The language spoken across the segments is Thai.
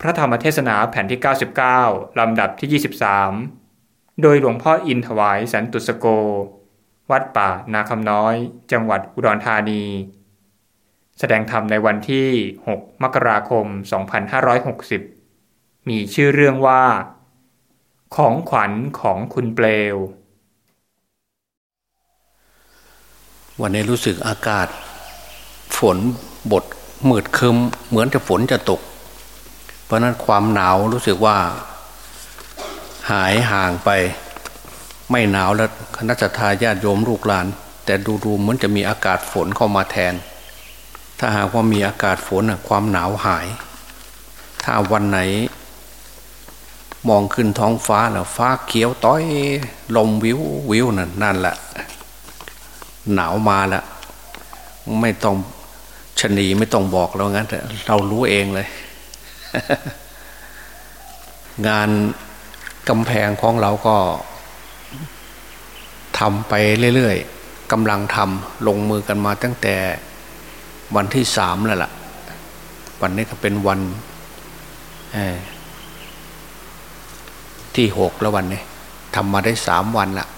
พระธรรมเทศนาแผ่นที่ 99 ลำดับที่ 23 โดยหลวงพ่ออินถวายสันตุสโก วัดป่านาคำน้อย จังหวัดอุดรธานี แสดงธรรมในวันที่ 6 มกราคม 2560 มีชื่อเรื่องว่า ของขวัญของคุณเปลว วันนี้รู้สึกอากาศ ฝนบดมืดคึมเหมือนจะฝนจะตก เพราะนั้นความหนาวรู้สึกว่า หายห่างไป ไม่หนาวแล้วคณะทาญาติโยมลูกหลาน แต่ดูๆเหมือนจะมีอากาศฝนเข้ามาแทน ถ้าหากว่ามีอากาศฝนความหนาวหาย ถ้าวันไหน มองขึ้นท้องฟ้าแล้วฟ้าเขียวต้อยลมวิววิวนั่นนั่นแหละหนาวมาล้วไม่ต้องชนีไม่ต้องบอกเรางั้นเรารู้เองเลย งานกำแพงของเราก็ทำไปเรื่อยๆกำลังทำลงมือกันมาตั้งแต่วันที่สามแล้วล่ะ วันนี้ก็เป็นวันที่หกแล้ววันนี้ทำมาได้สามวันละ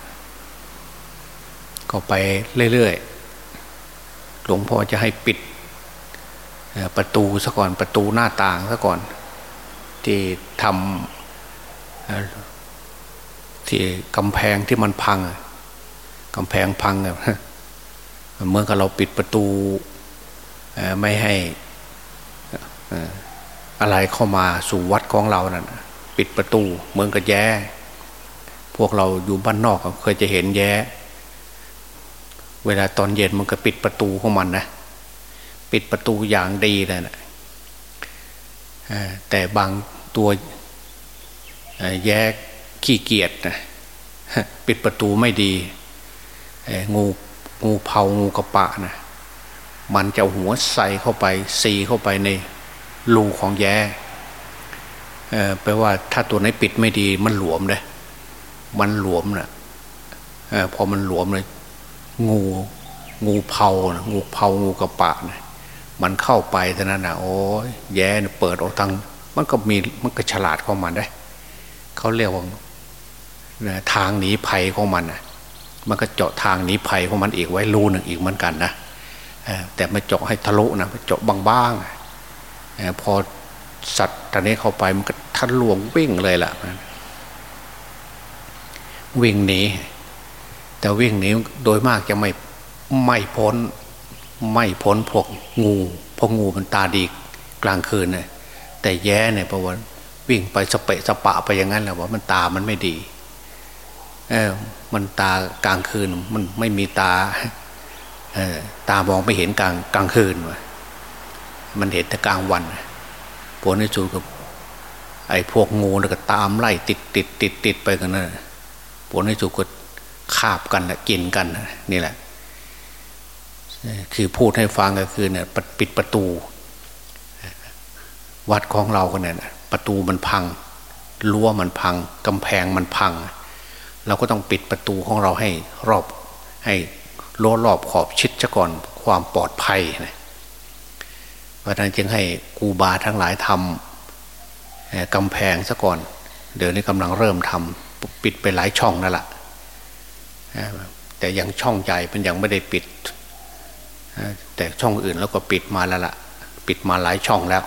ก็ไปเรื่อยๆหลวงพ่อจะให้ปิด ประตูซะก่อนประตูหน้าต่างซะก่อน ที่ทำที่กำแพงที่มันพังกำแพงพังเมื่อกเราปิดประตูไม่ให้อะไรเข้ามาสู่วัดของเรานั่นปิดประตูเหมือนกับแย้ พวกเราอยู่บ้านนอกเคยจะเห็นแย้ เวลาตอนเย็นมันก็ปิดประตูของมันนะ ปิดประตูอย่างดีเลยนะแต่บางตัวแยกขี้เกียจนะปิดประตูไม่ดีงูงูเผางูกระปะนะมันจะหัวใส่เข้าไปซีเข้าไปในรูของแย่แปลว่าถ้าตัวไหนปิดไม่ดี มันหลวมเลยมันหลวมนะ่ะพอมันหลวมเลยงูงูเผานะงูเผางูกระปะนะ มันเข้าไปเท่านั้นนะโอ้ยแย่เปิดออกทางมันก็มีมันก็ฉลาดของมันได้เขาเรียกว่าทางหนีภัยของมันนะมันก็เจาะทางหนีภัยของมันอีกไว้รูหนึ่งอีกเหมือนกันนะแต่ไม่เจาะให้ทะลุนะเจาะบางๆพอสัตว์ตอนนี้เข้าไปมันก็ทะลวงวิ่งเลยล่ะวิ่งหนีแต่วิ่งหนีโดยมากจะไม่ไม่พ้น ไม่พ้นพวกงูพวกงูมันตาดีกลางคืนเนี่ยแต่แย่เนี่ยเพระว่าวิ่งไปสเปะสปะไปอย่างนั้นแหละว่ามันตามันไม่ดีเออมันตากลางคืนมันไม่มีตาเออตามองไม่เห็นกลางกลางคืนวะมันเห็นแต่กลางวันผลในสุดกับไอ้พวกงูแล้วก็ตามไล่ติดติดติดติดไปกันนะผลในสุดก็คาบกันและกินกันนี่แหละ คือพูดให้ฟังก็คือเนี่ยปิดประตู วัดของเรากันเนี่ยประตูมันพังรั้วมันพังกำแพงมันพัง เราก็ต้องปิดประตูของเราให้รอบให้รั้วรอบขอบชิดซะก่อนความปลอดภัยนะเพราะนั้นจึงให้กูบาทั้งหลายทำกำแพงซะก่อน เดี๋ยวนี้กำลังเริ่มทำปิดไปหลายช่องนั่นแหละแต่ยังช่องใหญ่มันยังไม่ได้ปิด แต่ช่องอื่นแล้วก็ปิดมาแล้วละ่ะ ปิดมาหลายช่องแล้ว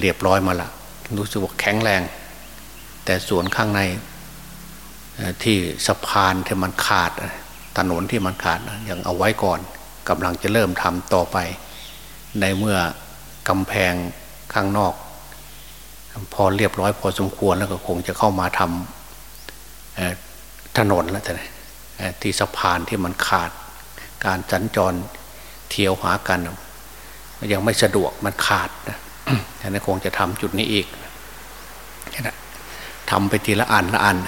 เรียบร้อยมาละรู้สึกว่าแข็งแรง แต่ส่วนข้างในที่สะพานที่มันขาดถนนที่มันขาดยังเอาไว้ก่อนกำลังจะเริ่มทำต่อไป ในเมื่อกำแพงข้างนอก พอเรียบร้อยพอสมควรแล้วก็คงจะเข้ามาทำถนนแล้วแต่ที่สะพานที่มันขาด การสัญจรเที่ยวหากัน ยังไม่สะดวกมันขาดนะฉะนั้นคงจะทำจุดนี้อีกทำไปทีละอันละอัน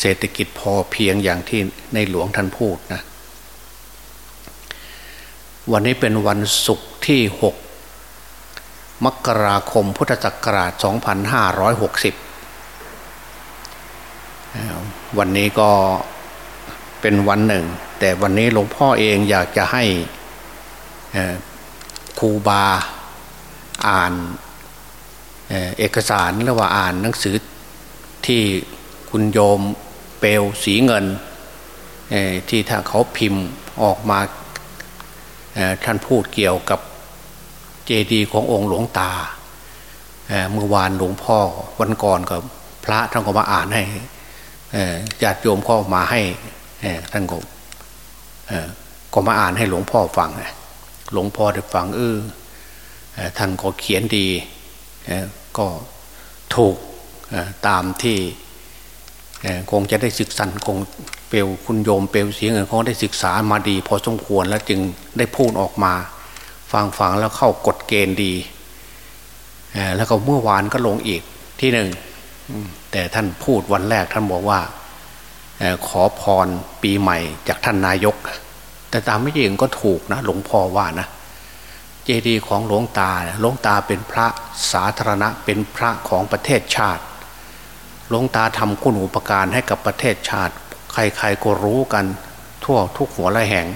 เศรษฐกิจพอเพียงอย่างที่ในหลวงท่านพูดนะ วันนี้เป็นวันศุกร์ที่หกมกราคมพุทธศักราช 2560 วันนี้ก็ เป็นวันหนึ่ง แต่วันนี้หลวงพ่อเองอยากจะให้ครูบาอ่านเอกสารหรือว่าอ่านหนังสือที่คุณโยมเปลวสีเงินที่ถ้าเขาพิมพ์ออกมาท่านพูดเกี่ยวกับเจดีย์ขององค์หลวงตาเมื่อวานหลวงพ่อวันก่อนกับพระท่านก็มาอ่านให้ญาติโยมก็มาให้ ท่านก็ก็มาอ่านให้หลวงพ่อฟังหลวงพ่อได้ฟังเออท่านก็เขียนดีก็ถูกตามที่คงจะได้ศึกษาคงเปลวคุณโยมเปลวเสียงเงินเขาได้ศึกษามาดี พอสมควรแล้วจึงได้พูดออกมา ฟังฟังแล้วเข้ากฎเกณฑ์ดีแล้วก็เมื่อวานก็ลงอีกที่หนึ่งแต่ท่านพูดวันแรกท่านบอกว่า ขอพรปีใหม่จากท่านนายก แต่ตามไม่จริงก็ถูกนะหลวงพ่อว่านะ เจดีย์ของหลวงตาหลวงตาเป็นพระสาธารณะเป็นพระของประเทศชาติหลวงตาทำคุณอุปการให้กับประเทศชาติ ใครๆก็รู้กันทั่วทุกหัวละแห่ง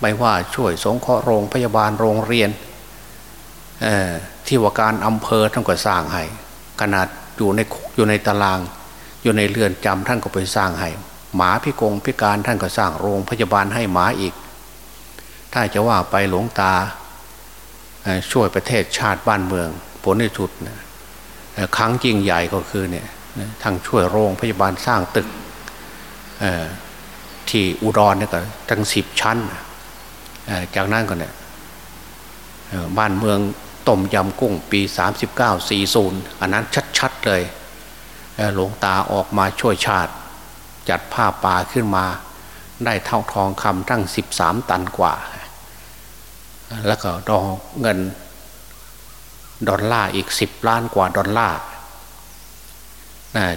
ไม่ว่าช่วยสงเคราะห์โรงพยาบาลโรงเรียนที่ว่าการอำเภอท่านก็สร้างให้ขนาดอยู่ในอยู่ในตาราง อยู่ในเรือนจำท่านก็ไปสร้างให้หมาพิกงพิการท่านก็สร้างโรงพยาบาลให้หมาอีก ถ้าจะว่าไปหลวงตาช่วยประเทศชาติบ้านเมือง ผลในสุดครั้งยิ่งใหญ่ก็คือเนี่ยทั้งช่วยโรงพยาบาลสร้างตึกที่อุดรเนี่ยก็ทั้งสิบชั้น จากนั้นก็เนี่ยบ้านเมืองต้มยำกุ้งปี 39 40 อันนั้นชัด ๆ เลย หลวงตาออกมาช่วยชาติ จัดผ้าป่าขึ้นมา ได้เท่าทองคำทั้ง 13 ตันกว่า แล้วก็ดองเงินดอลลาร์อีก 10 ล้านกว่าดอลลาร์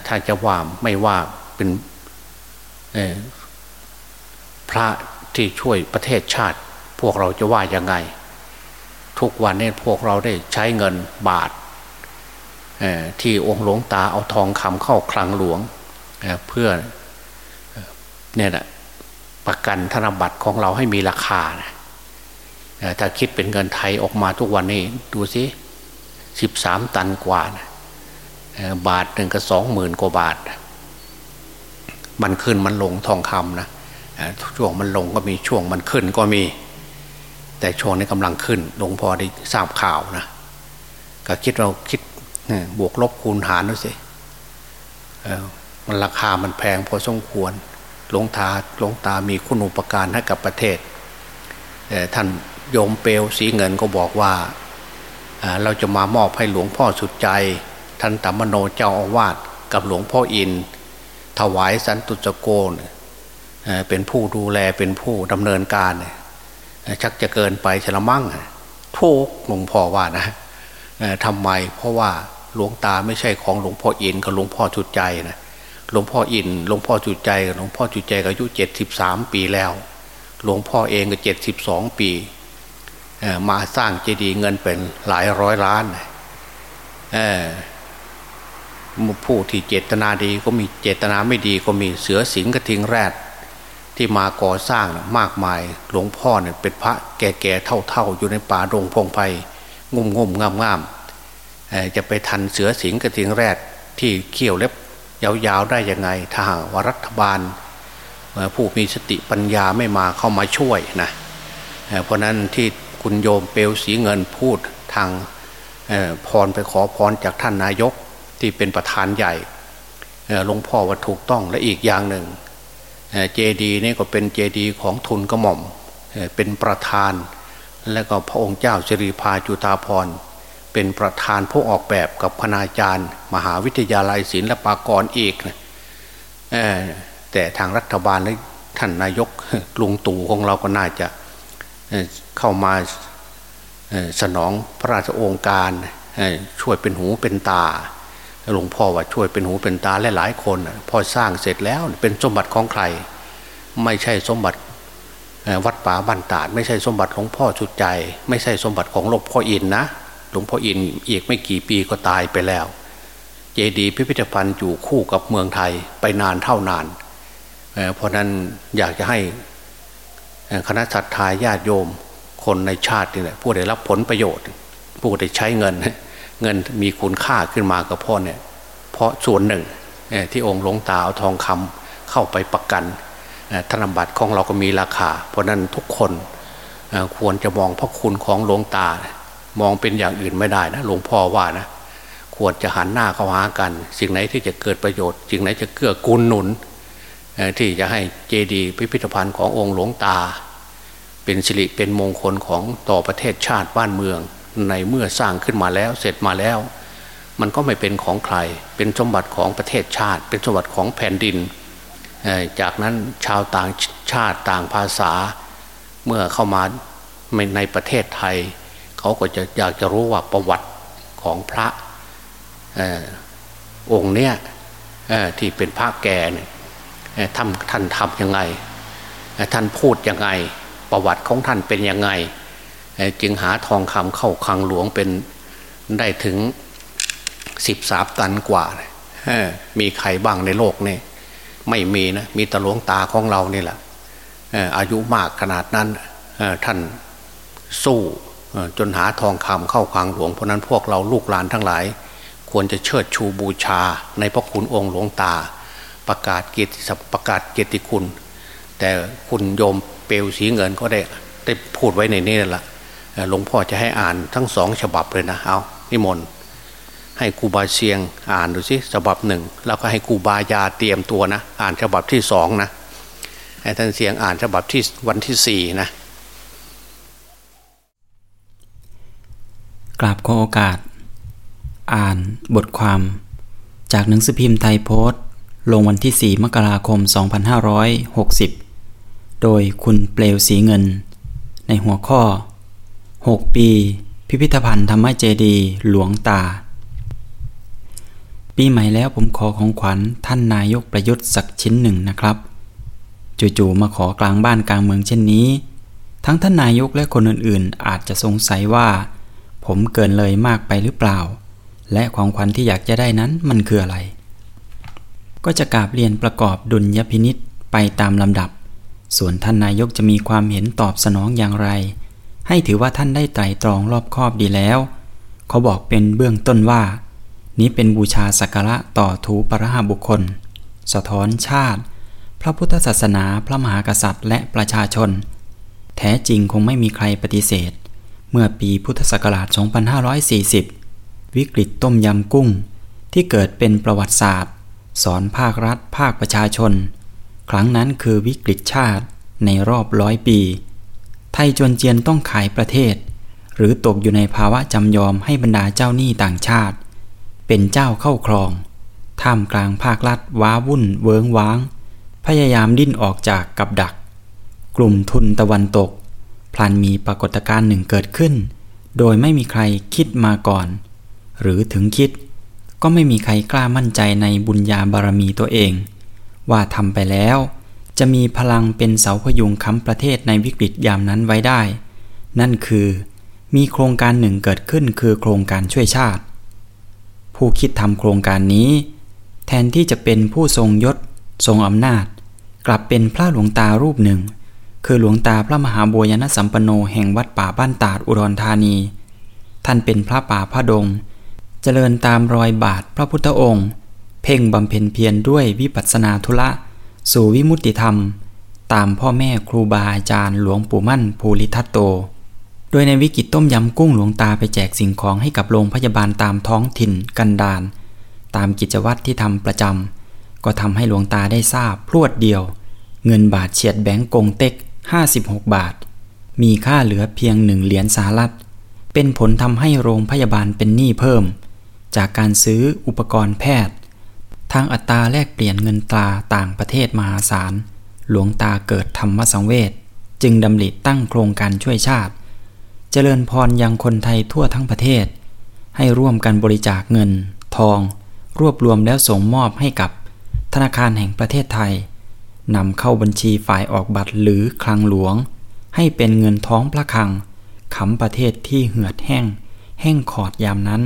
ถ้าจะว่าไม่ว่าเป็นพระที่ช่วยประเทศชาติ พวกเราจะว่ายังไง ทุกวันนี้พวกเราได้ใช้เงินบาท ที่องค์หลวงตาเอาทองคำเข้าคลังหลวงเพื่อเนี่ยนะประกันธนบัตรของเราให้มีราคานะถ้าคิดเป็นเงินไทยออกมาทุกวันนี้ ดูสิสิบสามตันกว่านะบาทหนึ่งก็สองหมื่นกว่าบาท มันขึ้นมันลงทองคำนะช่วงมันลงก็มีช่วงมันขึ้นก็มี แต่ช่วงนี้กำลังขึ้นหลวงพ่อได้ทราบข่าวนะก็คิดเราคิด บวกลบคูณหารดูสิมันราคามันแพงพอสมควรหลวงตาหลวงตามีคุณอุปการให้กับประเทศท่านโยมเปลวสีเงินก็บอกว่าเราจะมามอบให้หลวงพ่อสุดใจ ท่านตัมมโนเจ้าอาวาสกับหลวงพ่ออิน ถวายสันตุจโกนเป็นผู้ดูแลเป็นผู้ดำเนินการ ชักจะเกินไปฉละมั่งทุกหลวงพ่อว่านะทำไมเพราะว่า หลวงตาไม่ใช่ของหลวงพ่ออินกับหลวงพ่อจุดใจนะหลวงพ่ออินหลวงพ่อจุดใจกับหลวงพ่อจุดใจอายุเจ็ดสิบสามปีแล้ว หลวงพ่อเองก็เจ็ดสิบสองปีมาสร้างเจดีย์เงินเป็นหลายร้อยล้านผู้ที่เจตนาดีก็มีเจตนาไม่ดีก็มีเสือสิงกระทิงแรด ที่มาก่อสร้างมากมายหลวงพ่อเนี่ยเป็นพระแก่ๆเท่าๆ อยู่ในป่าดงพงไพ่งุ่มงุ่มงามงาม จะไปทันเสือสิงกระทิงแรดที่เขี้ยวเล็บยาวๆได้ยังไง ถ้าหากว่ารัฐบาลผู้มีสติปัญญาไม่มาเข้ามาช่วยนะเพราะนั้นที่คุณโยมเปลวสีเงินพูดทางพรไปขอพรจากท่านนายกที่เป็นประธานใหญ่หลวงพ่อว่าถูกต้องและอีกอย่างหนึ่งเจดีนี่ก็เป็นเจดีของทุนกระหม่อมเป็นประธาน และก็พระองค์เจ้าสิริพาจุตาพร เป็นประธานผู้ออกแบบกับคณาจารย์ มหาวิทยาลัยศิลปากรอีกแต่ทางรัฐบาลและท่านนายกลุงตู่ของเราก็น่าจะเข้ามาสนองพระราชโองการช่วยเป็นหูเป็นตาหลวงพ่อว่าช่วยเป็นหูเป็นตาและหลายคน พอสร้างเสร็จแล้วเป็นสมบัติของใคร ไม่ใช่สมบัติวัดป่าบ้านตาด ไม่ใช่สมบัติของพ่อชุดใจ ไม่ใช่สมบัติของหลวงพ่ออินนะ หลวงพ่ออินอีกไม่กี่ปีก็ตายไปแล้ว เจดีพิพิธภัณฑ์อยู่คู่กับเมืองไทยไปนานเท่านานเพราะนั้นอยากจะให้คณะสัตยาญาติโยมคนในชาตินี่แหละผู้ได้รับผลประโยชน์ ผู้ได้ใช้เงิน เงินมีคุณค่าขึ้นมาก็เพราะเนี่ยเพราะส่วนหนึ่งที่องค์หลวงตาเอาทองคำเข้าไปประกันธนบัตรของเราก็มีราคา เพราะนั้นทุกคนควรจะมองพระคุณของหลวงตา มองเป็นอย่างอื่นไม่ได้นะหลวงพ่อว่านะควรจะหันหน้าเข้าหากัน สิ่งไหนที่จะเกิดประโยชน์สิ่งไหนจะเกื้อกูลหนุน ที่จะให้เจดีย์พิพิธภัณฑ์ขององค์หลวงตา เป็นสิริเป็นมงคลของต่อประเทศชาติบ้านเมือง ในเมื่อสร้างขึ้นมาแล้วเสร็จมาแล้ว มันก็ไม่เป็นของใคร เป็นสมบัติของประเทศชาติ เป็นสมบัติของแผ่นดิน จากนั้นชาวต่างชาติต่างภาษา เมื่อเข้ามาในประเทศไทย เขาก็จะอยากจะรู้ว่าประวัติของพระองค์เนี้ยที่เป็นพระแก่เนี่ยท่านท่านทำยังไง ท่านพูดยังไง ประวัติของท่านเป็นยังไง จึงหาทองคำเข้าคลังหลวงเป็นได้ถึงสิบสามตันกว่า มีใครบ้างในโลกนี่ไม่มีนะ มีตะหลวงตาของเรานี่แหละอายุมากขนาดนั้นท่านสู้ จนหาทองคำเข้าคลังหลวง เพราะนั้นพวกเราลูกหลานทั้งหลาย ควรจะเชิดชูบูชา ในพระคุณองค์หลวงตา ประกาศเกียรติประกาศเกียรติคุณ แต่คุณโยมเปลวสีเงินก็ได้ได้พูดไว้ในนี้แหละหลวงพ่อจะให้อ่านทั้งสองฉบับเลยนะเอานิมนต์ให้ครูบาเชียงอ่านดูสิฉบับหนึ่งแล้วก็ให้ครูบายาเตรียมตัวนะ อ่านฉบับที่สองนะให้ท่านเสียงอ่านฉบับที่วันที่สี่นะ กราบขอโอกาส อ่านบทความ จากหนังสือพิมพ์ไทยโพสต์ ลงวันที่ 4 มกราคม 2560 โดยคุณเปลวสีเงิน ในหัวข้อ 6 ปี พิพิธภัณฑ์ธรรมเจดี หลวงตา ปีใหม่แล้วผมขอของขวัญท่านนายกประยุทธ์สักชิ้นหนึ่งนะครับ จู่ๆมาขอกลางบ้านกลางเมืองเช่นนี้ ทั้งท่านนายกและคนอื่นๆ อาจจะสงสัยว่า ผมเกินเลยมากไปหรือเปล่า และของขวัญที่อยากจะได้นั้นมันคืออะไร ก็จะกราบเรียนประกอบดุลยพินิษไปตามลำดับ ส่วนท่านนายกจะมีความเห็นตอบสนองอย่างไร ให้ถือว่าท่านได้ไตรตรองรอบคอบดีแล้ว เขาบอกเป็นเบื้องต้นว่า นี้เป็นบูชาสักการะต่อถูปรหาบุคคล สะท้อนชาติ พระพุทธศาสนาพระมหากษัตริย์ และประชาชน แท้จริงคงไม่มีใครปฏิเสธ เมื่อปีพุทธศักราช 2540 วิกฤตต้มยำกุ้ง ที่เกิดเป็นประวัติศาสตร์ สอนภาครัฐ ภาคประชาชน ครั้งนั้นคือวิกฤตชาติในรอบร้อยปี ไทยจวนเจียนต้องขายประเทศ หรือตกอยู่ในภาวะจำยอมให้บรรดาเจ้าหนี้ต่างชาติ เป็นเจ้าเข้าครอง ท่ามกลางภาครัฐว้าวุ่นเวิงว้าง พยายามดิ้นออกจากกับดัก กลุ่มทุนตะวันตก พลันมีปรากฏการณ์หนึ่งเกิดขึ้น โดยไม่มีใครคิดมาก่อน หรือถึงคิด ก็ไม่มีใครกล้ามั่นใจในบุญญาบารมีตัวเอง ว่าทำไปแล้ว จะมีพลังเป็นเสาพยุงค้ำประเทศในวิกฤตยามนั้นไว้ได้ นั่นคือ มีโครงการหนึ่งเกิดขึ้นคือโครงการช่วยชาติ ผู้คิดทำโครงการนี้ แทนที่จะเป็นผู้ทรงยศ ทรงอำนาจ กลับเป็นพระหลวงตารูปหนึ่ง คือหลวงตาพระมหาบุญยนสัมปโนแห่งวัดป่าบ้านตาดอุดรธานี ท่านเป็นพระป่าพระดง เจริญตามรอยบาทพระพุทธองค์ เพ่งบำเพ็ญเพียรด้วยวิปัสสนาธุระสู่วิมุตติธรรม ตามพ่อแม่ครูบาอาจารย์หลวงปู่มั่นภูริทัตโต โดยในวิกฤตต้มยำกุ้งหลวงตาไปแจกสิ่งของให้กับโรงพยาบาลตามท้องถิ่นกันดานตามกิจวัตรที่ทำประจำก็ทำให้หลวงตาได้ทราบพรวดเดียว เงินบาทเฉียดแบงก์กงเต็ก 56 บาท มีค่าเหลือเพียงหนึ่งเหรียญสหรัฐ เป็นผลทำให้โรงพยาบาลเป็นหนี้เพิ่ม จากการซื้ออุปกรณ์แพทย์ ทางอัตราแลกเปลี่ยนเงินตราต่างประเทศมหาศาล หลวงตาเกิดธรรมสังเวชจึงดำริตั้งโครงการช่วยชาติ เจริญพรยังคนไทยทั่วทั้งประเทศ ให้ร่วมกันบริจาคเงิน ทอง รวบรวมแล้วส่งมอบให้กับธนาคารแห่งประเทศไทย นำเข้าบัญชีฝ่ายออกบัตรหรือคลังหลวง ให้เป็นเงินท้องพระคลังขำประเทศที่เหือดแห้ง แห้งขอดยามนั้น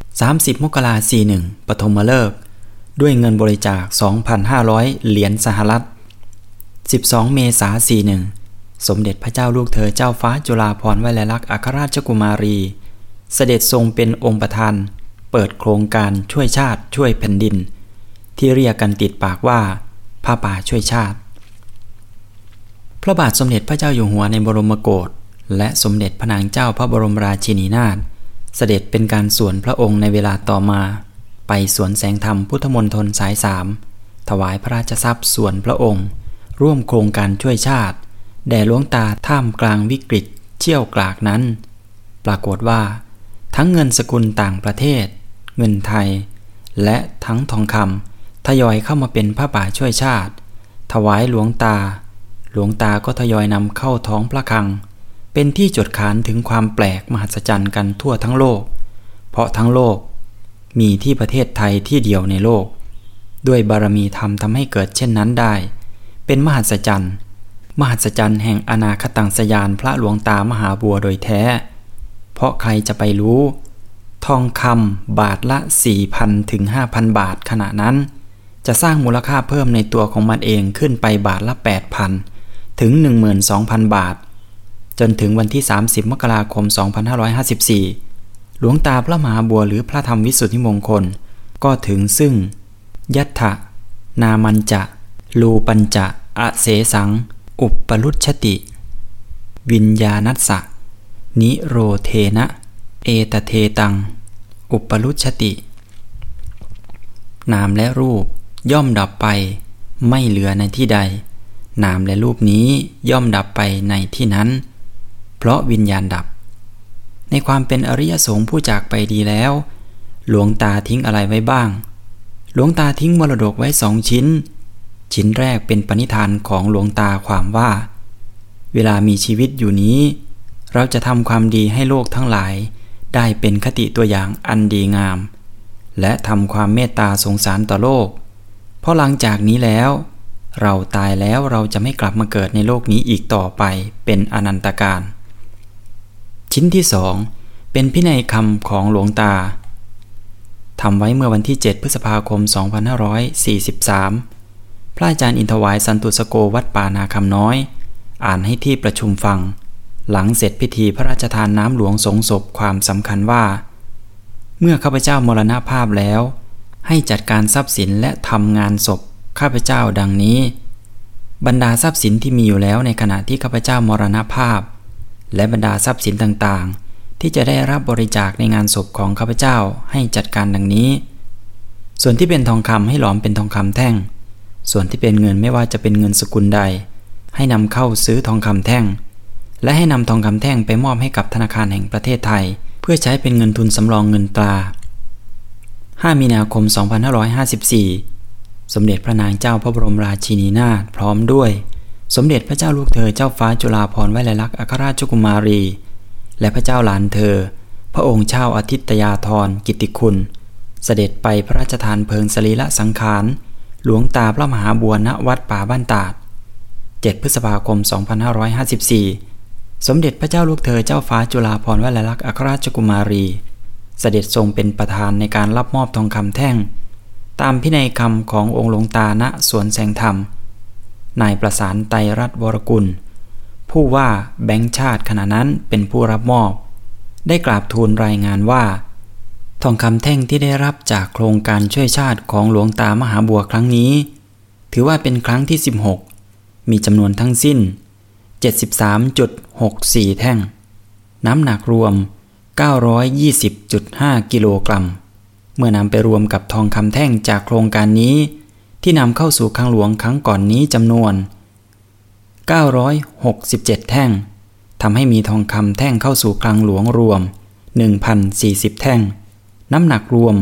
30 มกราคม41 ปฐมฤกษ์ด้วยเงินบริจาค 2,500 เหรียญสหรัฐ 12 เมษายน41 สมเด็จพระเจ้าลูกเธอเจ้าฟ้าจุฬาภรณ์วลัยลักษณ์อัครราชกุมารี เสด็จทรงเป็นองค์ประธาน เปิดโครงการช่วยชาติช่วยแผ่นดิน ที่เรียกกันติดปากว่า ผ้าป่าช่วยชาติ พระบาทสมเด็จพระเจ้าอยู่หัวในบรมโกศและสมเด็จพระนางเจ้าพระบรมราชินีนาถเสด็จเป็นการสวนพระองค์ในเวลาต่อมา ไปสวนแสงธรรมพุทธมนตรสายสามถวายพระราชทรัพย์ส่วนพระองค์ ร่วมโครงการช่วยชาติ แด่หลวงตาท่ามกลางวิกฤตเชี่ยวกรากนั้น ปรากฏว่า ทั้งเงินสกุลต่างประเทศ เงินไทย และทั้งทองคำ ทยอยเข้ามาเป็นพระป่าช่วยชาติ ถวายหลวงตา หลวงตาก็ทยอยนำเข้าท้องพระคลัง เป็นที่จดขานถึงความแปลกมหัศจรรย์กันทั่วทั้งโลก เพราะทั้งโลก มีที่ประเทศไทยที่เดียวในโลก ด้วยบารมีธรรมทำให้เกิดเช่นนั้นได้ เป็นมหัศจรรย์ มหัศจรรย์แห่งอนาคตังสยานพระหลวงตามหาบัวโดยแท้ เพราะใครจะไปรู้ ทองคำบาทละ4,000ถึง5,000 บาทขณะนั้น จะสร้างมูลค่าเพิ่มในตัวของมันเองขึ้นไปบาทละ 8,000 ถึง 12,000 บาท จนถึงวันที่ 30 มกราคม 2554 หลวงตาพระมหาบัวหรือพระธรรมวิสุทธิมงคล ก็ถึงซึ่ง ยัตถะ นามันจะ ลูปัญจะอเสสัง อุปปรุชติ วิญญาณัสสะ นิโรเทนะ เอตเทตัง อุปปรุชตินามและรูป ย่อมดับไปไม่เหลือในที่ใด นามและรูปนี้ย่อมดับไปในที่นั้น เพราะวิญญาณดับ ในความเป็นอริยสงฆ์ผู้จากไปดีแล้ว หลวงตาทิ้งอะไรไว้บ้าง หลวงตาทิ้งมรดกไว้สองชิ้น ชิ้นแรกเป็นปณิธานของหลวงตาความว่า เวลามีชีวิตอยู่นี้ เราจะทำความดีให้โลกทั้งหลาย ได้เป็นคติตัวอย่างอันดีงาม และทำความเมตตาสงสารต่อโลก เพราะหลังจากนี้แล้ว เราตายแล้วเราจะไม่กลับมาเกิดในโลกนี้อีกต่อไปเป็นอนันตการ ชิ้นที่สองเป็นพินัยคำของหลวงตาทำไว้เมื่อวันที่ 7 พฤษภาคม 2543 พระอาจารย์อินทวายสันตุสโกวัดป่านาคำน้อย อ่านให้ที่ประชุมฟัง หลังเสร็จพิธีพระราชทานน้ำหลวงสงศพความสำคัญว่า เมื่อข้าพเจ้ามรณภาพแล้ว ให้จัดการทรัพย์สินและทำงานศพข้าพเจ้าดังนี้ บรรดาทรัพย์สินที่มีอยู่แล้วในขณะที่ข้าพเจ้ามรณภาพ และบรรดาทรัพย์สินต่างๆ ที่จะได้รับบริจาคในงานศพของข้าพเจ้าให้จัดการดังนี้ ส่วนที่เป็นทองคำให้หลอมเป็นทองคำแท่ง ส่วนที่เป็นเงินไม่ว่าจะเป็นเงินสกุลใด ให้นำเข้าซื้อทองคำแท่ง และให้นำทองคำแท่งไปมอบให้กับธนาคารแห่งประเทศไทย เพื่อใช้เป็นเงินทุนสำรองเงินตรา 5 มีนาคม 2554 สมเด็จพระนางเจ้าพระบรมราชินีนาถพร้อมด้วย สมเด็จพระเจ้าลูกเธอเจ้าฟ้าจุฬาภรณ์ไวลัยลักษณ์อัครราชกุมารี และพระเจ้าหลานเธอ พระองค์เช่าอาทิตยาธรกิติคุณ เสด็จไปพระราชทานเพลิงสรีละสังขาร หลวงตาพระมหาบัวณวัดป่าบ้านตาด 7 พฤษภาคม 2554 สมเด็จพระเจ้าลูกเธอเจ้าฟ้าจุฬาภรณ์วลัยลักษณ์อัครราชกุมารี เสด็จทรงเป็นประธานในการรับมอบทองคำแท่ง ตามพินัยคำขององค์หลวงตาณสวนแสงธรรม นายประสานไตรรัตวรกุล ผู้ว่าแบงค์ชาติขณะนั้นเป็นผู้รับมอบ ได้กราบทูลรายงานว่า ทองคำแท่งที่ได้รับจากโครงการช่วยชาติของหลวงตามหาบัวครั้งนี้ ถือว่าเป็นครั้งที่ 16 มีจำนวนทั้งสิ้น 73.64 แท่ง น้ำหนักรวม 920.5 กิโลกรัม เมื่อนำไปรวมกับทองคำแท่งจากโครงการนี้ ที่นำเข้าสู่คลังหลวงครั้งก่อนนี้จำนวน 967 แท่งทำให้มีทองคำแท่งเข้าสู่คลังหลวงรวม 1,040 แท่ง น้ำหนักรวม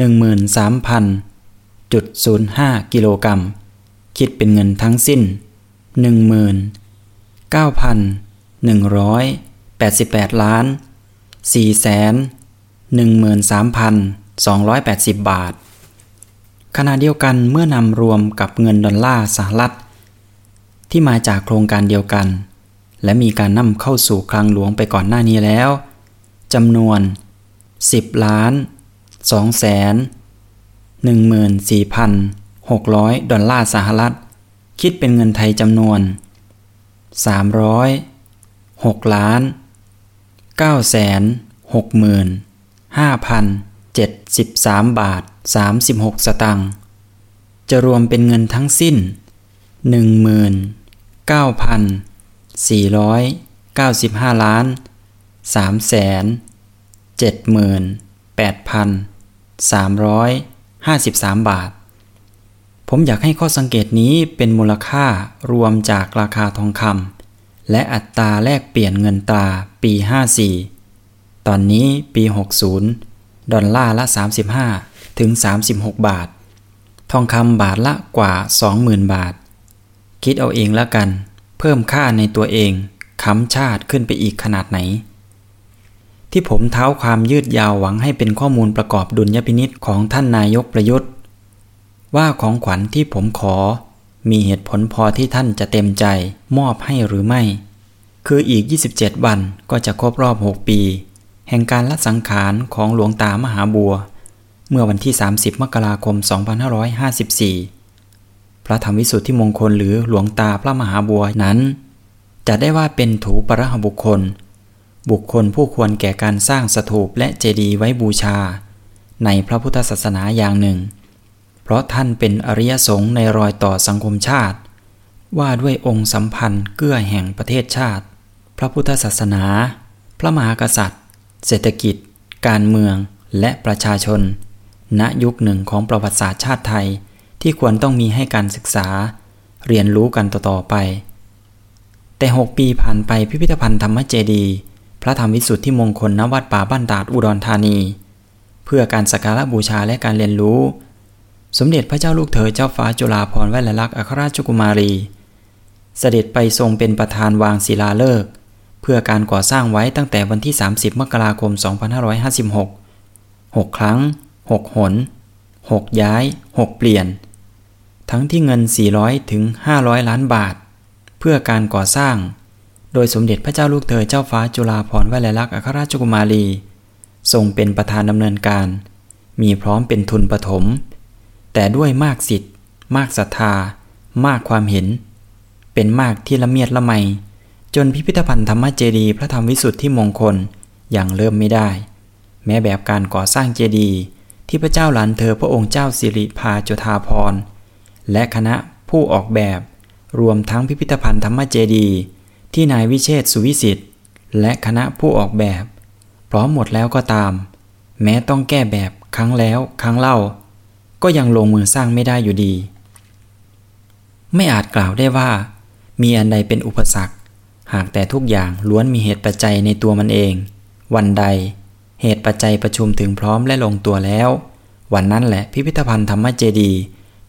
13,000.05 กิโลกรัม คิดเป็นเงินทั้งสิ้น 19,188 ล้าน 413,280 บาท ขณะเดียวกันเมื่อนำรวมกับเงินดอลลาร์สหรัฐ ที่มาจากโครงการเดียวกัน และมีการนำเข้าสู่คลังหลวงไปก่อนหน้านี้แล้วจำนวน 10 ล้าน 2 แสน 14,600 ดอลลาร์สหรัฐ คิดเป็นเงินไทยจำนวน 300 6ล้าน 9 6 5,073 บาท 36 สตังค์ จะรวมเป็นเงินทั้งสิ้น 19,495 ล้าน3แสน78,353บาท ผมอยากให้ข้อสังเกตนี้เป็นมูลค่ารวมจากราคาทองคำ และอัตราแลกเปลี่ยนเงินตราปี 54 ตอนนี้ปี 60 ดอลลาร์ละ 35 ถึง 36 บาท ทองคำบาทละกว่า 20,000 บาท คิดเอาเองแล้วกัน เพิ่มค่าในตัวเองค้ำชาติขึ้นไปอีกขนาดไหน ที่ผมเท้าความยืดยาวหวังให้เป็นข้อมูลประกอบดุลยพินิษของท่านนายกประยุทธ์ ว่าของขวัญที่ผมขอ มีเหตุผลพอที่ท่านจะเต็มใจมอบให้หรือไม่ คืออีก 27 วันก็จะครบรอบ 6 ปี แห่งการละสังขารของหลวงตามหาบัว เมื่อวันที่ 30 มกราคม 2554 พระธรรมวิสุทธิมงคลหรือหลวงตาพระมหาบัวนั้น จะได้ว่าเป็นถูปรหบุคคล บุคคลผู้ควรแก่การสร้างสถูปและเจดีย์ไว้บูชา ในพระพุทธศาสนาอย่างหนึ่ง เพราะท่านเป็นอริยสงฆ์ในรอยต่อสังคมชาติ ว่าด้วยองค์สัมพันธ์เกื้อแห่งประเทศชาติ พระพุทธศาสนา พระมหากษัตริย์ เศรษฐกิจ การเมืองและประชาชน ณยุคหนึ่งของประวัติศาสตร์ชาติไทยที่ควรต้องมีให้การศึกษา เรียนรู้กันต่อๆไป แต่หกปีผ่านไปพิพิธภัณฑ์ธรรมเจดี พระธรรมวิสุทธิมงคลณวัดป่าบ้านตาดอุดรธานี เพื่อการสักการะบูชาและการเรียนรู้ สมเด็จพระเจ้าลูกเธอเจ้าฟ้าจุฬาภรณ์แวลลักษณ์อัครราชกุมารี เสด็จไปทรงเป็นประธานวางศิลาฤกษ์เพื่อการก่อสร้างไว้ตั้งแต่วันที่ 30 มกราคม 2556 6 ครั้ง 6 หน 6 ย้าย 6 เปลี่ยน ทั้งที่เงิน 400 ถึง 500 ล้านบาท เพื่อการก่อสร้าง โดยสมเด็จพระเจ้าลูกเธอเจ้าฟ้าจุฬาภรณ์วลัยลักษณ์อัครราชกุมารีทรงเป็นประธานดำเนินการ มีพร้อมเป็นทุนปฐม แต่ด้วยมากสิทธิ์ มากศรัทธา มากความเห็น เป็นมากที่ละเมียดละไม จนพิพิธภัณฑ์ธรรมเจดีย์พระธรรมวิสุทธิมงคลอย่างเริ่มไม่ได้ แม้แบบการก่อสร้างเจดีย์ที่พระเจ้าหลานเธอพระองค์เจ้าสิริพาจุธาพรและคณะผู้ออกแบบ รวมทั้งพิพิธภัณฑ์ธรรมเจดีย์ที่นายวิเชษสุวิสิทธิ์และคณะผู้ออกแบบ พร้อมหมดแล้วก็ตาม แม้ต้องแก้แบบครั้งแล้วครั้งเล่า ก็ยังลงมือสร้างไม่ได้อยู่ดี ไม่อาจกล่าวได้ว่า มีอันใดเป็นอุปสรรค หากแต่ทุกอย่างล้วนมีเหตุปัจจัยในตัวมันเอง วันใด เหตุปัจจัยประชุมถึงพร้อมและลงตัวแล้ว วันนั้นแหละพิพิธภัณฑ์ธรรมเจดี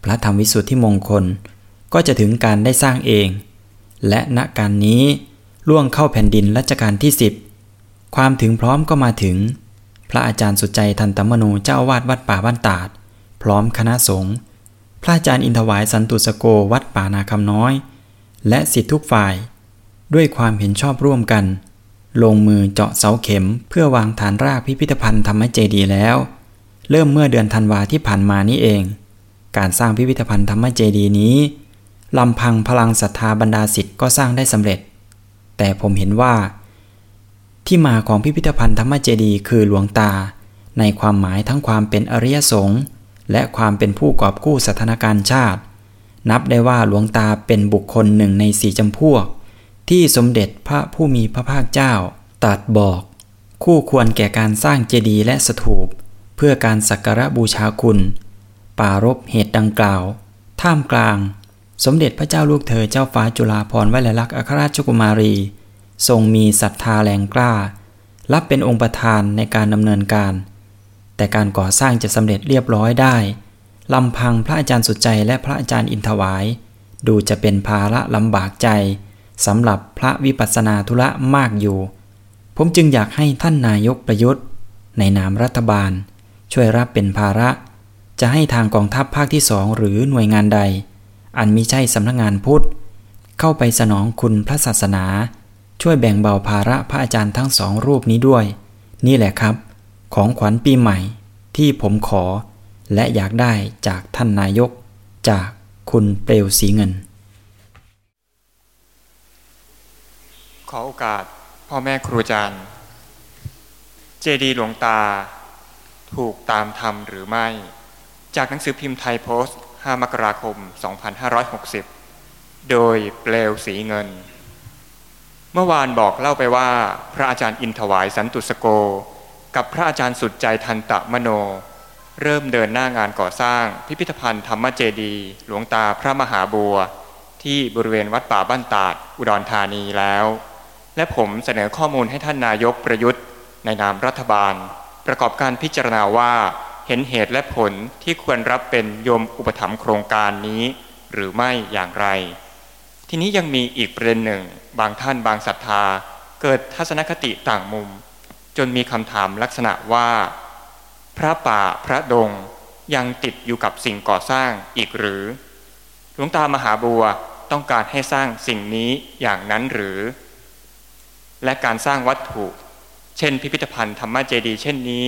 พระธรรมวิสุทธิมงคล ก็จะถึงการได้สร้างเอง และณการนี้ล่วงเข้าแผ่นดินรัชกาลที่สิบความถึงพร้อมก็มาถึง พระอาจารย์สุใจทันตมโนเจ้าวาดวัดป่าบ้านตาด พร้อมคณะสงฆ์พระอาจารย์อินทวายสันตุสโกวัดป่านาคำน้อย และสิทธิทุกฝ่าย ด้วยความเห็นชอบร่วมกัน ลงมือเจาะเสาเข็มเพื่อวางฐานรากพิพิธภัณฑ์ธรรมเจดีแล้ว เริ่มเมื่อเดือนธันวาที่ผ่านมานี้เอง การสร้างพิพิธภัณฑ์ธรรมเจดีนี้ลำพังพลังศรัทธาบรรดาสิทธิ์ก็สร้างได้สำเร็จ แต่ผมเห็นว่า ที่มาของพิพิธภัณฑ์ธรรมเจดีคือหลวงตา ในความหมายทั้งความเป็นอริยสงฆ์ และความเป็นผู้กอบกู้สถานการณ์ชาติ นับได้ว่าหลวงตาเป็นบุคคลหนึ่งในสี่จำพวก ที่สมเด็จพระผู้มีพระภาคเจ้าตัดบอก คู่ควรแก่การสร้างเจดีย์และสถูป เพื่อการสักการะบูชาคุณปารบเหตุดังกล่าว ท่ามกลาง สมเด็จพระเจ้าลูกเธอเจ้าฟ้าจุฬาภรณ์วลัยลักษณ์อัครราชกุมารี ทรงมีศรัทธาแรงกล้า รับเป็นองค์ประธานในการดำเนินการ แต่การก่อสร้างจะสำเร็จเรียบร้อยได้ลำพังพระอาจารย์สุดใจและพระอาจารย์อินทวาย ดูจะเป็นภาระลำบากใจสำหรับพระวิปัสสนาธุระมากอยู่ ผมจึงอยากให้ท่านนายกประยุทธ์ ในนามรัฐบาล ช่วยรับเป็นภาระ จะให้ทางกองทัพภาคที่สองหรือหน่วยงานใด อันมิใช่สำนักงงานพุทธ เข้าไปสนองคุณพระศาสนา ช่วยแบ่งเบาภาระพระอาจารย์ทั้งสองรูปนี้ด้วย นี่แหละครับ ของขวัญปีใหม่ที่ผมขอและอยากได้จากท่านนายกจากคุณเปลวสีเงิน ขอโอกาสพ่อแม่ครูอาจารย์ เจดีหลวงตา ถูกตามทำหรือไม่ จากหนังสือพิมพ์ไทยโพสต์ 5 มกราคม 2560 โดยเปลวสีเงิน เมื่อวานบอกเล่าไปว่า พระอาจารย์อินถวายสันตุสโก กับพระอาจารย์สุดใจทันตะมโน เริ่มเดินหน้างานก่อสร้าง พิพิธภัณฑ์ธรรมเจดี หลวงตาพระมหาบัว ที่บริเวณวัดป่าบ้านตาด อุดรธานีแล้ว และผมเสนอข้อมูลให้ท่านนายกประยุทธ์ ในนามรัฐบาล ประกอบการพิจารณาว่าเห็นเหตุและผลที่ควรรับเป็นโยมอุปถัมภ์โครงการนี้ หรือไม่อย่างไร ทีนี้ยังมีอีกประเด็นหนึ่ง บางท่านบางศรัทธา เกิดทัศนคติต่างมุม จนมีคำถามลักษณะว่า พระป่าพระดงยังติดอยู่กับสิ่งก่อสร้างอีกหรือ หลวงตามหาบัวต้องการให้สร้างสิ่งนี้อย่างนั้นหรือ และการสร้างวัตถุ เช่น พิพิธภัณฑ์ธรรมเจดี เช่นนี้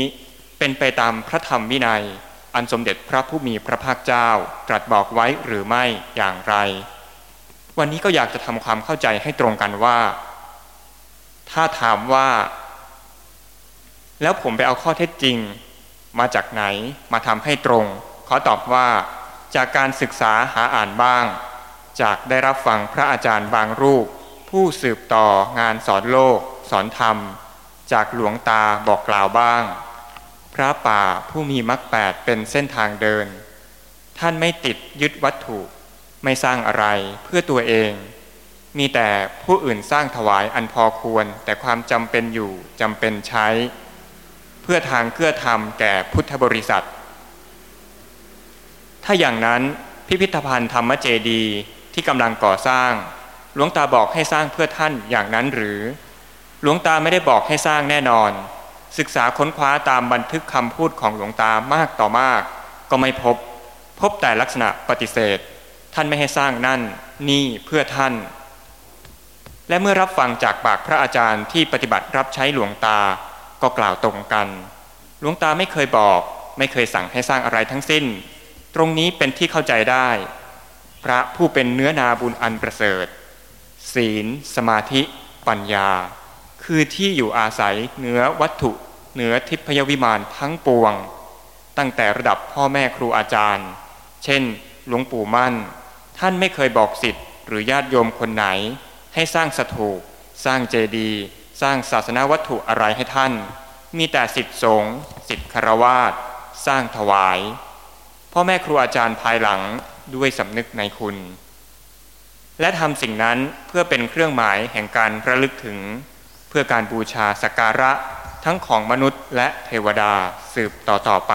เป็นไปตามพระธรรมวินัย อันสมเด็จพระผู้มีพระภาคเจ้าตรัสบอกไว้หรือไม่อย่างไร วันนี้ก็อยากจะทำความเข้าใจให้ตรงกันว่า ถ้าถามว่า แล้วผมไปเอาข้อเท็จจริง มาจากไหนมาทำให้ตรงขอตอบว่า จากการศึกษาหาอ่านบ้าง จากได้รับฟังพระอาจารย์บางรูป ผู้สืบต่องานสอนโลก สอนธรรม จากหลวงตาบอกกล่าวบ้าง พระป่าผู้มีมรรคแปดเป็นเส้นทางเดิน ท่านไม่ติดยึดวัตถุไม่สร้างอะไรเพื่อตัวเอง มีแต่ผู้อื่นสร้างถวายอันพอควร แต่ความจำเป็นอยู่จำเป็นใช้ พื่อทางเกื้อธรรมแก่พุทธบริษัท ถ้าอย่างนั้นพิพิธภัณฑ์ธรรมเจดีย์ที่กำลังก่อสร้างหลวงตาบอกให้สร้างเพื่อท่านอย่างนั้นหรือ หลวงตาไม่ได้บอกให้สร้างแน่นอน ศึกษาค้นคว้าตามบันทึกคำพูดของหลวงตามากต่อมาก ก็ไม่พบ พบแต่ลักษณะปฏิเสธ ท่านไม่ให้สร้างนั่น นี่เพื่อท่าน และเมื่อรับฟังจากปากพระอาจารย์ที่ปฏิบัติรับใช้หลวงตา ก็กล่าวตรงกัน หลวงตาไม่เคยบอก ไม่เคยสั่งให้สร้างอะไรทั้งสิ้น ตรงนี้เป็นที่เข้าใจได้ พระผู้เป็นเนื้อนาบุญอันประเสริฐ ศีล สมาธิ ปัญญา คือที่อยู่อาศัยเหนือวัตถุเหนือทิพยวิมานทั้งปวง ตั้งแต่ระดับพ่อแม่ครูอาจารย์ เช่น หลวงปู่มั่น ท่านไม่เคยบอกสิทธิ์หรือญาติโยมคนไหน ให้สร้างสถูปสร้างเจดีย์ สร้างศาสนาวัตถุอะไรให้ท่าน มีแต่สิทธิสงฆ์สิทธิคารวาสสร้างถวาย พ่อแม่ครูอาจารย์ภายหลังด้วยสำนึกในคุณ และทำสิ่งนั้นเพื่อเป็นเครื่องหมายแห่งการระลึกถึง เพื่อการบูชาสักการะทั้งของมนุษย์และเทวดาสืบต่อต่อไป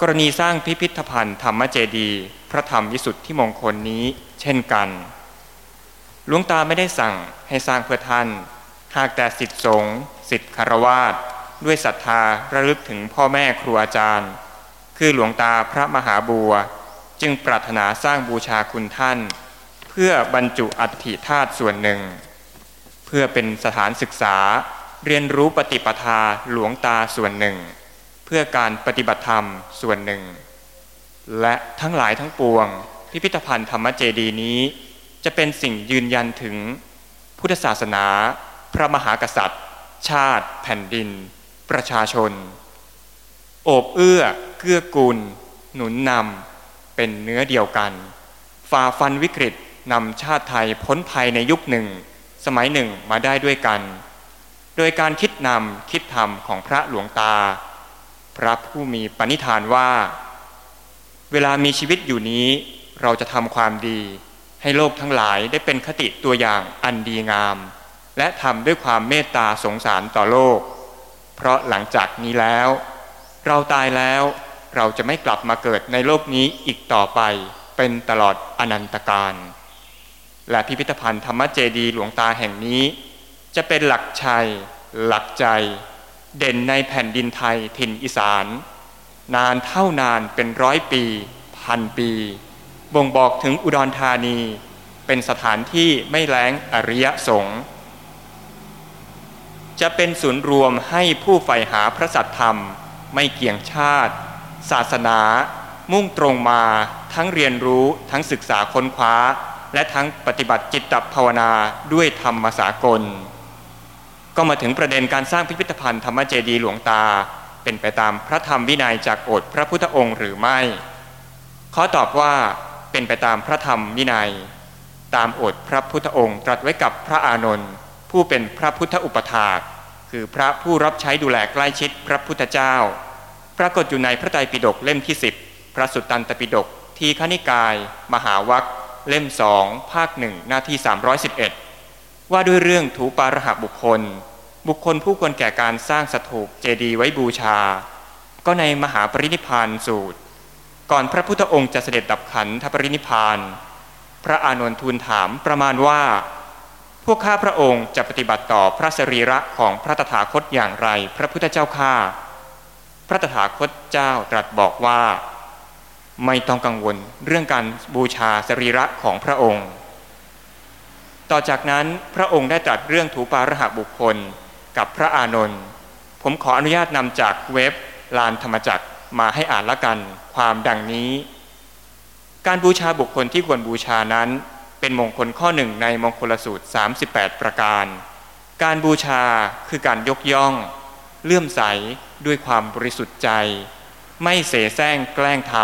กรณีสร้างพิพิธภัณฑ์ธรรมเจดี พระธรรมวิสุทธิมงคลนี้เช่นกันหลวงตาไม่ได้สั่งให้สร้างเพื่อท่าน หากแต่สิทธิสงฆ์สิทธิคารวาสด้วยศรัทธาระลึกถึงพ่อแม่ครูอาจารย์ คือหลวงตาพระมหาบัว จึงปรารถนาสร้างบูชาคุณท่าน เพื่อบรรจุอัฐิธาตุส่วนหนึ่ง เพื่อเป็นสถานศึกษาเรียนรู้ปฏิปทาหลวงตาส่วนหนึ่ง เพื่อการปฏิบัติธรรมส่วนหนึ่ง และทั้งหลายทั้งปวง พิพิธภัณฑ์ธรรมเจดีย์นี้ จะเป็นสิ่งยืนยันถึงพุทธศาสนา พระมหากษัตริย์ ชาติ แผ่นดิน ประชาชน โอบเอื้อ เกื้อกูล หนุนนำเป็นเนื้อเดียวกัน ฝ่าฟันวิกฤตนำชาติไทยพ้นภัยในยุคหนึ่ง สมัยหนึ่งมาได้ด้วยกัน โดยการคิดนำคิดทำของพระหลวงตา พระผู้มีปณิธานว่า เวลามีชีวิตอยู่นี้เราจะทำความดี ให้โลกทั้งหลายได้เป็นคติตัวอย่างอันดีงาม และทำด้วยความเมตตาสงสารต่อโลก เพราะหลังจากนี้แล้ว เราตายแล้วเราจะไม่กลับมาเกิดในโลกนี้อีกต่อไปเป็นตลอดอนันตการและพิพิธภัณฑ์ธรรมเจดีหลวงตาแห่งนี้ จะเป็นหลักชัย หลักใจ เด่นในแผ่นดินไทยถิ่นอีสาน นานเท่านานเป็นร้อยปี พันปี บ่งบอกถึงอุดรธานี เป็นสถานที่ไม่แล้งอริยสงฆ์ จะเป็นศูนย์รวมให้ผู้ใฝ่หาพระสัตธรรม ไม่เกี่ยงชาติ ศาสนา มุ่งตรงมา ทั้งเรียนรู้ทั้งศึกษาค้นคว้า และทั้งปฏิบัติจิตตภาวนาด้วยธรรมสากล ก็มาถึงประเด็นการสร้างพิพิธภัณฑ์ธรรมเจดีหลวงตา เป็นไปตามพระธรรมวินัยจากโอษพระพุทธองค์หรือไม่ขอตอบว่าเป็นไปตามพระธรรมวินัย ตามโอษพระพุทธองค์ตรัสไว้กับพระอานนท์ ผู้เป็นพระพุทธอุปถาก คือพระผู้รับใช้ดูแลใกล้ชิดพระพุทธเจ้า ปรากฏอยู่ในพระไตรปิฎกเล่มที่สิบพระสุตตันตปิฎกทีฆนิกาย มหาวัคเล่มสองภาคหนึ่งหน้าที่ 311 ว่าด้วยเรื่องถูปารหบุคคล บุคคลผู้ควรแก่การสร้างสถูปเจดีย์ไว้บูชา ก็ในมหาปรินิพานสูตร ก่อนพระพุทธองค์จะเสด็จดับขันธปรินิพาน พระอานนทูลถามประมาณว่า วกข้าพระองค์จะปฏิบัติต่อพระสรีระของพระตถาคตอย่างไร พระพุทธเจ้าข้าพระตถาคตเจ้าตรัสบอกว่า ไม่ต้องกังวลเรื่องการบูชาสรีระของพระองค์ ต่อจากนั้นพระองค์ได้ตรัสเรื่องถูปาระหบุคคลกับพระอานนท์ผมขออนุญาตนำจากเว็บลานธรรมจักรมาให้อ่านละกัน ความดังนี้ การบูชาบุคคลที่ควรบูชานั้น เป็นมงคลข้อหนึ่งในมงคลสูตร 38 ประการ การบูชาคือการยกย่อง เลื่อมใสด้วยความบริสุทธิ์ใจ ไม่เสแสร้งแกล้งท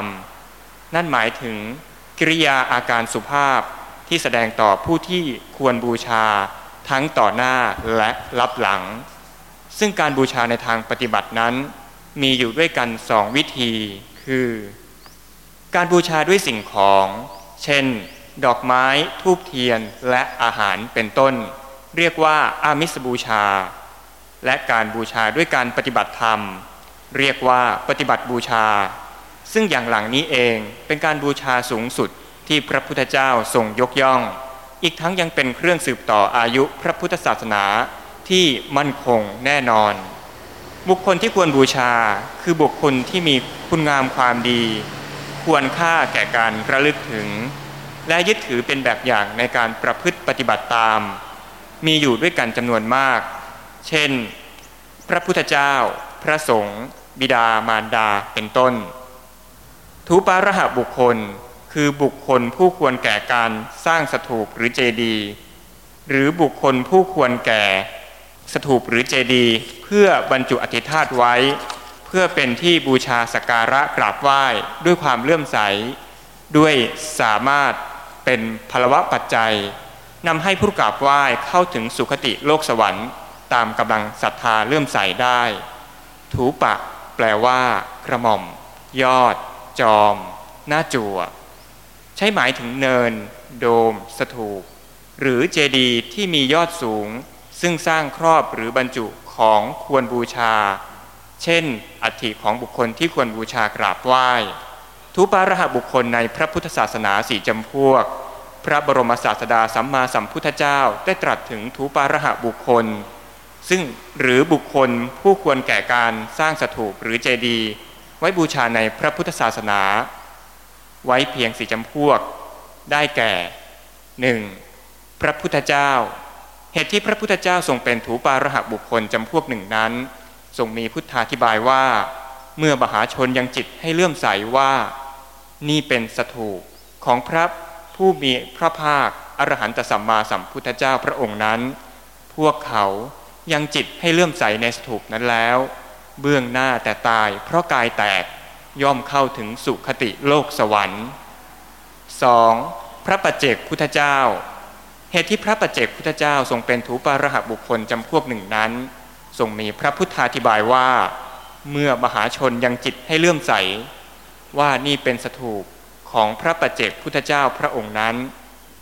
ำนั่นหมายถึงกิริยาอาการสุภาพที่แสดงต่อผู้ที่ควรบูชาทั้งต่อหน้าและรับหลัง ซึ่งการบูชาในทางปฏิบัตินั้น มีอยู่ด้วยกันสองวิธีคือ การบูชาด้วยสิ่งของ เช่น ดอกไม้ทูบเทียนและอาหารเป็นต้น เรียกว่าอามิสบูชา และการบูชาด้วยการปฏิบัติธรรม เรียกว่าปฏิบัติบูชา ซึ่งอย่างหลังนี้เองเป็นการบูชาสูงสุดที่พระพุทธเจ้าทรงยกย่อง อีกทั้งยังเป็นเครื่องสืบต่ออายุพระพุทธศาสนาที่มั่นคงแน่นอน บุคคลที่ควรบูชาคือบุคคลที่มีคุณงามความดี ควรค่าแก่การระลึกถึง และยึดถือเป็นแบบอย่างในการประพฤติปฏิบัติตาม มีอยู่ด้วยกันจำนวนมาก เช่น พระพุทธเจ้า พระสงฆ์บิดามารดาเป็นต้นทูปาระหบุคคลคือบุคคลผู้ควรแก่การสร้างสถูปหรือเจดีย์หรือบุคคลผู้ควรแก่สถูปหรือเจดีย์เพื่อบรรจุอธิธาตไว้ เพื่อเป็นที่บูชาสักการะกราบไหว้ด้วยความเลื่อมใส ด้วยสามารถ เป็นพลวะปัจจัยนำให้ผู้กราบไหว้เข้าถึงสุคติโลกสวรรค์ตามกำลังศรัทธาเลื่อมใสได้ ถูปะ แปลว่า กระหม่อม ยอด จอม หน้าจั่ว ใช้หมายถึงเนิน โดม สถูป หรือเจดีย์ที่มียอดสูง ซึ่งสร้างครอบหรือบรรจุของควรบูชา เช่น อัฐิของบุคคลที่ควรบูชากราบไหว้ ทุปารหบุคคลในพระพุทธศาสนาสี่จำพวก พระบรมศาสดาสัมมาสัมพุทธเจ้าได้ตรัสถึงทุปารหบุคคล ซึ่งหรือบุคคลผู้ควรแก่การสร้างสถูปหรือเจดีย์ไว้บูชาในพระพุทธศาสนา ไว้เพียงสี่จำพวก ได้แก่หนึ่งพระพุทธเจ้า เหตุที่พระพุทธเจ้าทรงเป็นถูปาระหบุคคลจำพวกหนึ่งนั้นทรงมีพุทธาธิบายว่า เมื่อมหาชนยังจิตให้เลื่อมใสว่า นี่เป็นสถูปของพระผู้มีพระภาคอรหันตสัมมาสัมพุทธเจ้าพระองค์นั้น พวกเขายังจิตให้เลื่อมใสในสถูปนั้นแล้ว เบื้องหน้าแต่ตายเพราะกายแตกย่อมเข้าถึงสุคติโลกสวรรค์ 2. พระปัจเจกพุทธเจ้า เหตุที่พระปัจเจกพุทธเจ้าทรงเป็นถูปารหบุคคลจำพวกหนึ่งนั้น ทรงมีพระพุทธาธิบายว่า เมื่อมหาชนยังจิตให้เลื่อมใส ว่านี่เป็นสถูปของพระปัจเจกพุทธเจ้าพระองค์นั้น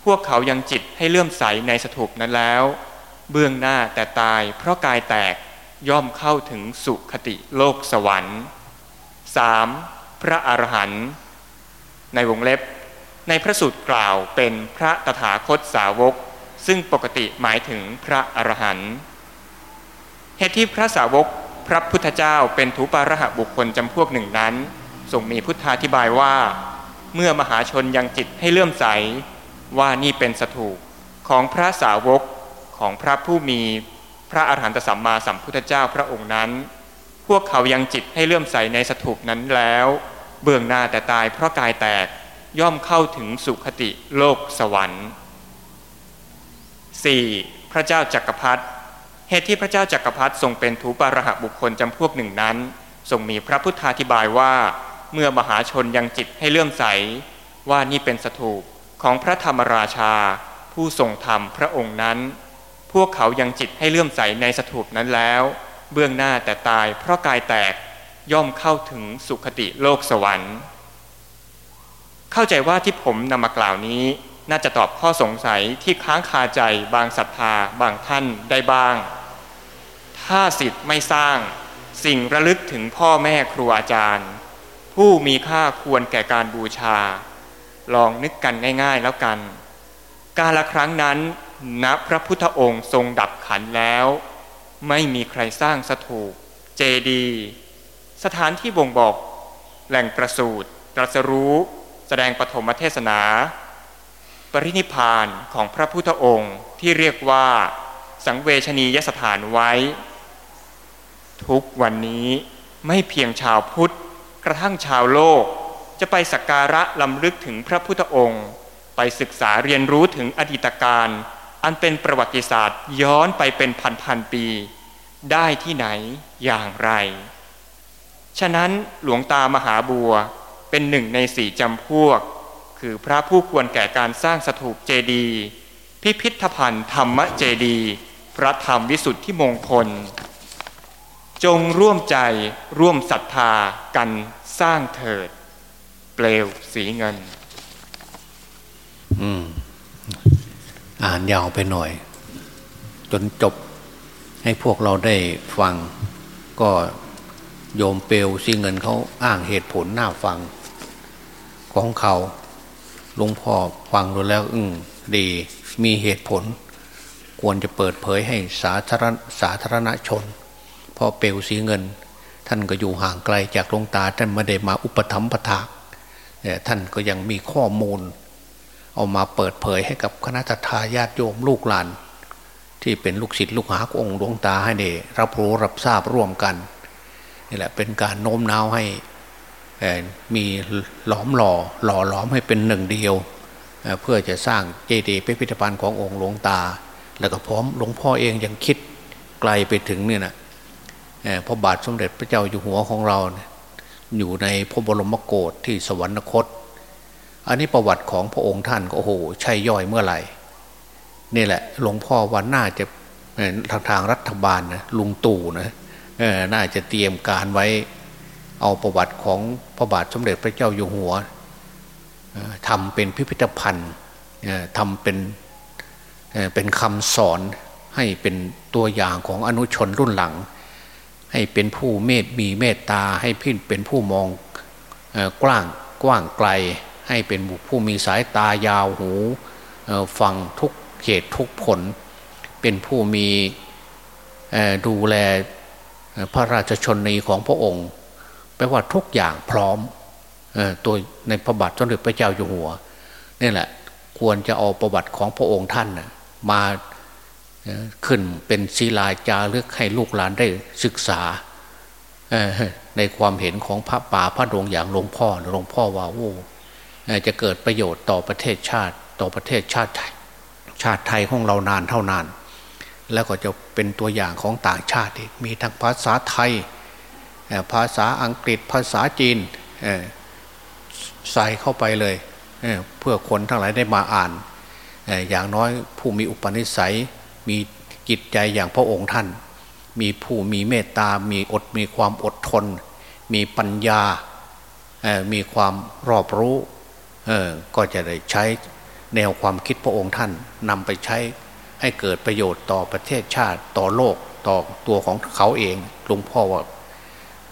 พวกเขายังจิตให้เลื่อมใสในสถูปนั้นแล้ว เบื้องหน้าแต่ตายเพราะกายแตกย่อมเข้าถึงสุคติโลกสวรรค์ 3. พระอรหันต์ในวงเล็บ ในพระสูตรกล่าวเป็นพระตถาคตสาวก ซึ่งปกติหมายถึงพระอรหันต์เหตุที่พระสาวกพระพุทธเจ้าเป็นทูปารหะบุคคลจำพวกหนึ่งนั้น ทรงมีพุทธาธิบายว่า เมื่อมหาชนยังจิตให้เลื่อมใส ว่านี่เป็นสถูปของพระสาวกของพระผู้มีพระอรหันตสัมมาสัมพุทธเจ้าพระองค์นั้น พวกเขายังจิตให้เลื่อมใสในสถูปนั้นแล้ว เบื้องหน้าแต่ตายเพราะกายแตกย่อมเข้าถึงสุคติโลกสวรรค์ 4. พระเจ้าจักรพรรดิเหตุที่พระเจ้าจักรพรรดิทรงเป็นถูปารหบุคคลจำพวกหนึ่งนั้น ทรงมีพระพุทธาธิบายว่า เมื่อมหาชนยังจิตให้เลื่อมใส ว่านี่เป็นสถูปของพระธรรมราชา ผู้ทรงธรรมพระองค์นั้น พวกเขายังจิตให้เลื่อมใสในสถูปนั้นแล้ว เบื้องหน้าแต่ตายเพราะกายแตกย่อมเข้าถึงสุคติโลกสวรรค์ เข้าใจว่าที่ผมนำมากล่าวนี้น่าจะตอบข้อสงสัยที่ค้างคาใจบางศรัทธาบางท่านได้บ้าง ถ้าสิทธิ์ไม่สร้าง สิ่งระลึกถึงพ่อแม่ครูอาจารย์ ผู้มีค่าควรแก่การบูชา ลองนึกกันง่าย ๆ แล้วกัน การละครั้งนั้นณพระพุทธองค์ทรงดับขันแล้ว ไม่มีใครสร้างสถูปเจดี สถานที่บ่งบอก แหล่งประสูตรตรัสรู้ แสดงปฐมเทศนา ปรินิพานของพระพุทธองค์ที่เรียกว่า สังเวชนียสถานไว้ ทุกวันนี้ไม่เพียงชาวพุทธ กระทั่งชาวโลกจะไปสักการะลำลึกถึงพระพุทธองค์ ไปศึกษาเรียนรู้ถึงอดีตการ อันเป็นประวัติศาสตร์ย้อนไปเป็นพันๆปี ได้ที่ไหนอย่างไร ฉะนั้นหลวงตามหาบัวเป็นหนึ่งในสี่จำพวก คือพระผู้ควรแก่การสร้างสถูปเจดีย์พิพิธภัณฑ์ธรรมเจดีย์พระธรรมวิสุทธิมงคล จงร่วมใจร่วมศรัทธากันสร้างเถิด เปลวสีเงิน อืม อ่านยาวไปหน่อย จนจบให้พวกเราได้ฟัง ก็โยมเปลวซีเงินเขาอ้างเหตุผลหน้าฟัง ของเขาหลวงพ่อฟังดูแล้วอึ้งดีมีเหตุผล ควรจะเปิดเผยให้สาธารณสาธารณชน พราะเปลวสีเงิน ท่านก็อยู่ห่างไกลจากหลวงตา ท่านไม่ได้มาอุปถัมภะทากท่านก็ยังมีข้อมูล เอามาเปิดเผยให้กับคณะทาญาติโยมลูกหลาน ที่เป็นลูกศิษย์ลูกหาขององค์หลวงตาให้ได้รับรู้รับทราบร่วมกันนี่แหละเป็นการโน้มน้าวให้มีหลอมหล่อหล่อหลอมให้เป็นหนึ่งเดียวเพื่อจะสร้างเจดีย์พิพิธภัณฑ์ขององค์หลวงตา แล้วก็พร้อมหลวงพ่อเองยังคิดไกลไปถึงเนี่ยนะ พระบาทสมเด็จพระเจ้าอยู่หัวของเราอยู่ในพระบรมโกศที่สวรรคต อันนี้ประวัติของพระองค์ท่านก็โอ้โหใช่ย่อยเมื่อไหร่ นี่แหละหลวงพ่อวันน่าจะทางทางรัฐบาลนะลุงตู่นะน่าจะเตรียมการไว้เอาประวัติของพระบาทสมเด็จพระเจ้าอยู่หัวทำเป็นพิพิธภัณฑ์ทำเป็นเป็นคำสอนให้เป็นตัวอย่างของอนุชนรุ่นหลัง ให้เป็นผู้เมตมีเมตตาให้พินเป็นผู้มองกว้างกว้างไกล ให้เป็นผู้มีสายตายาวหูฟังทุกเขตทุกผล เป็นผู้มีดูแลพระราชชนนีของพระองค์แปลว่าทุกอย่างพร้อมตัวในพระบาทสมเด็จพระเจ้าอยู่หัวนี่แหละควรจะเอาประวัติของพระองค์ท่านมา ขึ้นเป็นศีลาจารึกให้ลูกหลานได้ศึกษาในความเห็นของพระป่าพระดวงอย่างหลวงพ่อหลวงพ่อว่าโอ้จะเกิดประโยชน์ต่อประเทศชาติต่อประเทศชาติไทยชาติไทยของเรานานเท่านาน แล้วก็จะเป็นตัวอย่างของต่างชาติมีทั้งภาษาไทย ภาษาอังกฤษภาษาจีนใส่เข้าไปเลยเพื่อคนทั้งหลายได้มาอ่าน อย่างน้อยผู้มีอุปนิสัย มีจิตใจอย่างพระองค์ท่าน มีผู้มีเมตตา มีอด มีความอดทน มีปัญญา มีความรอบรู้ก็จะได้ใช้แนวความคิดพระองค์ท่านนำไปใช้ให้เกิดประโยชน์ต่อประเทศชาติต่อโลกต่อตัวของเขาเองหลวงพ่อว่า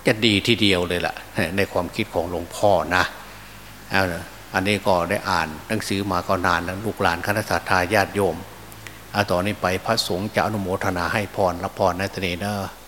จะดีทีเดียวเลยล่ะ ในความคิดของหลวงพ่อนะอันนี้ก็ได้อ่านหนังสือมาก็นานแล้วลูกหลานคณะสัตยาญาติโยม อาต่อนนี้ไปพระสงฆ์จะอนุโมทนาให้พรรับพรในตนีเนอะ